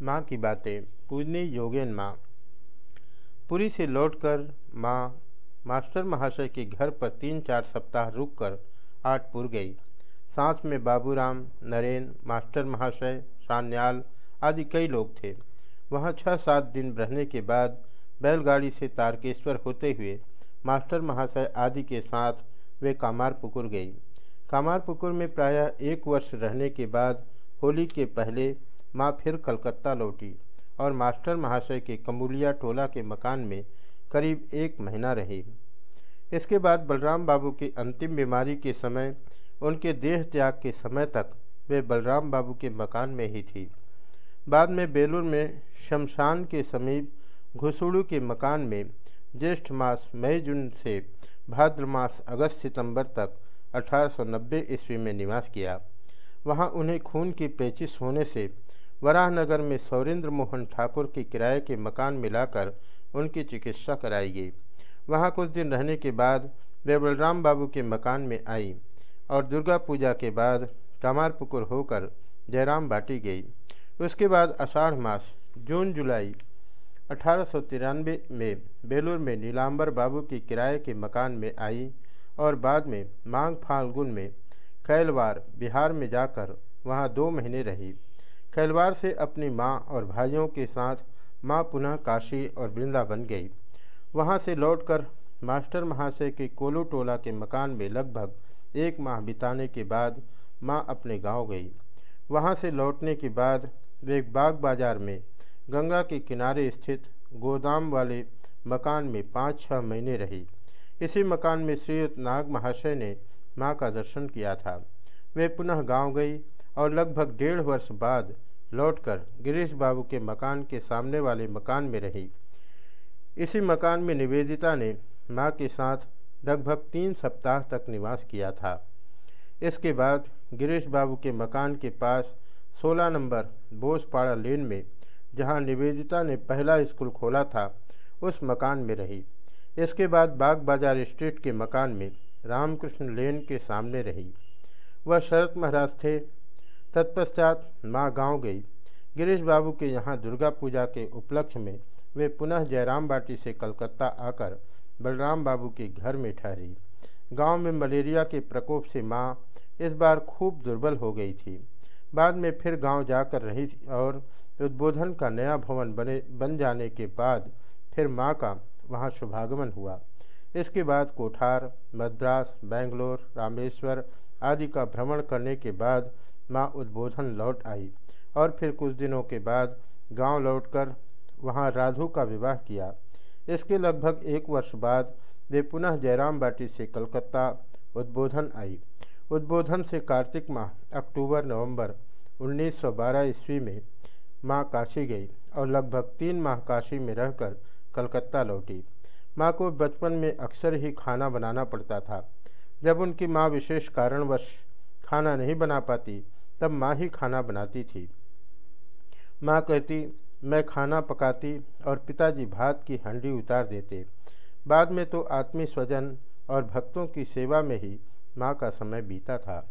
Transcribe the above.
माँ की बातें पूजनी योगेन माँ। पुरी से लौटकर माँ मास्टर महाशय के घर पर तीन चार सप्ताह रुककर आठपुर गई। सांस में बाबूराम, नरेन, मास्टर महाशय, सान्याल आदि कई लोग थे। वहाँ छः सात दिन रहने के बाद बैलगाड़ी से तारकेश्वर होते हुए मास्टर महाशय आदि के साथ वे कामार पुकुर गई। कामार पुकुर में प्रायः एक वर्ष रहने के बाद होली के पहले माँ फिर कलकत्ता लौटी और मास्टर महाशय के कमूलिया टोला के मकान में करीब एक महीना रही। इसके बाद बलराम बाबू की अंतिम बीमारी के समय, उनके देह त्याग के समय तक वे बलराम बाबू के मकान में ही थी। बाद में बेलूर में शमशान के समीप घुसुड़ू के मकान में ज्येष्ठ मास मई जून से भाद्र मास अगस्त सितंबर तक 1890 ईस्वी में निवास किया। वहाँ उन्हें खून की पेचिश होने से वराहनगर में सौरेंद्र मोहन ठाकुर के किराए के मकान मिलाकर उनकी चिकित्सा कराई गई। वहाँ कुछ दिन रहने के बाद वे बलराम बाबू के मकान में आई और दुर्गा पूजा के बाद कमारपुकुर होकर जयराम बाटी गई। उसके बाद आषाढ़ मास, जून, जुलाई अठारह सौ तिरानबे में बेलूर में नीलांबर बाबू के किराए के मकान में आई और बाद में मांग फाल्गुन में कैलवार बिहार में जाकर वहाँ दो महीने रही। कैलवार से अपनी माँ और भाइयों के साथ माँ पुनः काशी और वृंदावन गई। वहाँ से लौटकर मास्टर महाशय के कोलो टोला के मकान में लगभग एक माह बिताने के बाद माँ अपने गाँव गई। वहाँ से लौटने के बाद वे बाग बाज़ार में गंगा के किनारे स्थित गोदाम वाले मकान में पाँच छः महीने रही। इसी मकान में श्रीयुक्त नाग महाशय ने माँ का दर्शन किया था। वे पुनः गाँव गई और लगभग डेढ़ वर्ष बाद लौटकर गिरीश बाबू के मकान के सामने वाले मकान में रही। इसी मकान में निवेदिता ने माँ के साथ लगभग तीन सप्ताह तक निवास किया था। इसके बाद गिरीश बाबू के मकान के पास 16 नंबर बोसपाड़ा लेन में, जहाँ निवेदिता ने पहला स्कूल खोला था, उस मकान में रही। इसके बाद बाग बाज़ार स्ट्रीट के मकान में रामकृष्ण लेन के सामने रही। वह शरत महाराज थे तत्पश्चात माँ गाँव गई। गिरीश बाबू के यहाँ दुर्गा पूजा के उपलक्ष्य में वे पुनः जयराम बाटी से कलकत्ता आकर बलराम बाबू के घर में ठहरी। गाँव में मलेरिया के प्रकोप से माँ इस बार खूब दुर्बल हो गई थी। बाद में फिर गाँव जाकर रही और उद्बोधन का नया भवन बने, बन जाने के बाद फिर माँ का वहाँ शुभागमन हुआ। इसके बाद कोठार, मद्रास, बेंगलोर, रामेश्वर आदि का भ्रमण करने के बाद माँ उद्बोधन लौट आई और फिर कुछ दिनों के बाद गाँव लौटकर वहाँ राधु का विवाह किया। इसके लगभग एक वर्ष बाद वे पुनः जयराम बाटी से कलकत्ता उद्बोधन आई। उद्बोधन से कार्तिक माह, अक्टूबर, नवंबर 1912 ईस्वी में माँ काशी गई और लगभग तीन माह काशी में रहकर कलकत्ता लौटी। माँ को बचपन में अक्सर ही खाना बनाना पड़ता था। जब उनकी माँ विशेष कारणवश खाना नहीं बना पाती, तब माँ ही खाना बनाती थी। माँ कहती, मैं खाना पकाती और पिताजी भात की हंडी उतार देते। बाद में तो आत्मीय स्वजन और भक्तों की सेवा में ही माँ का समय बीता था।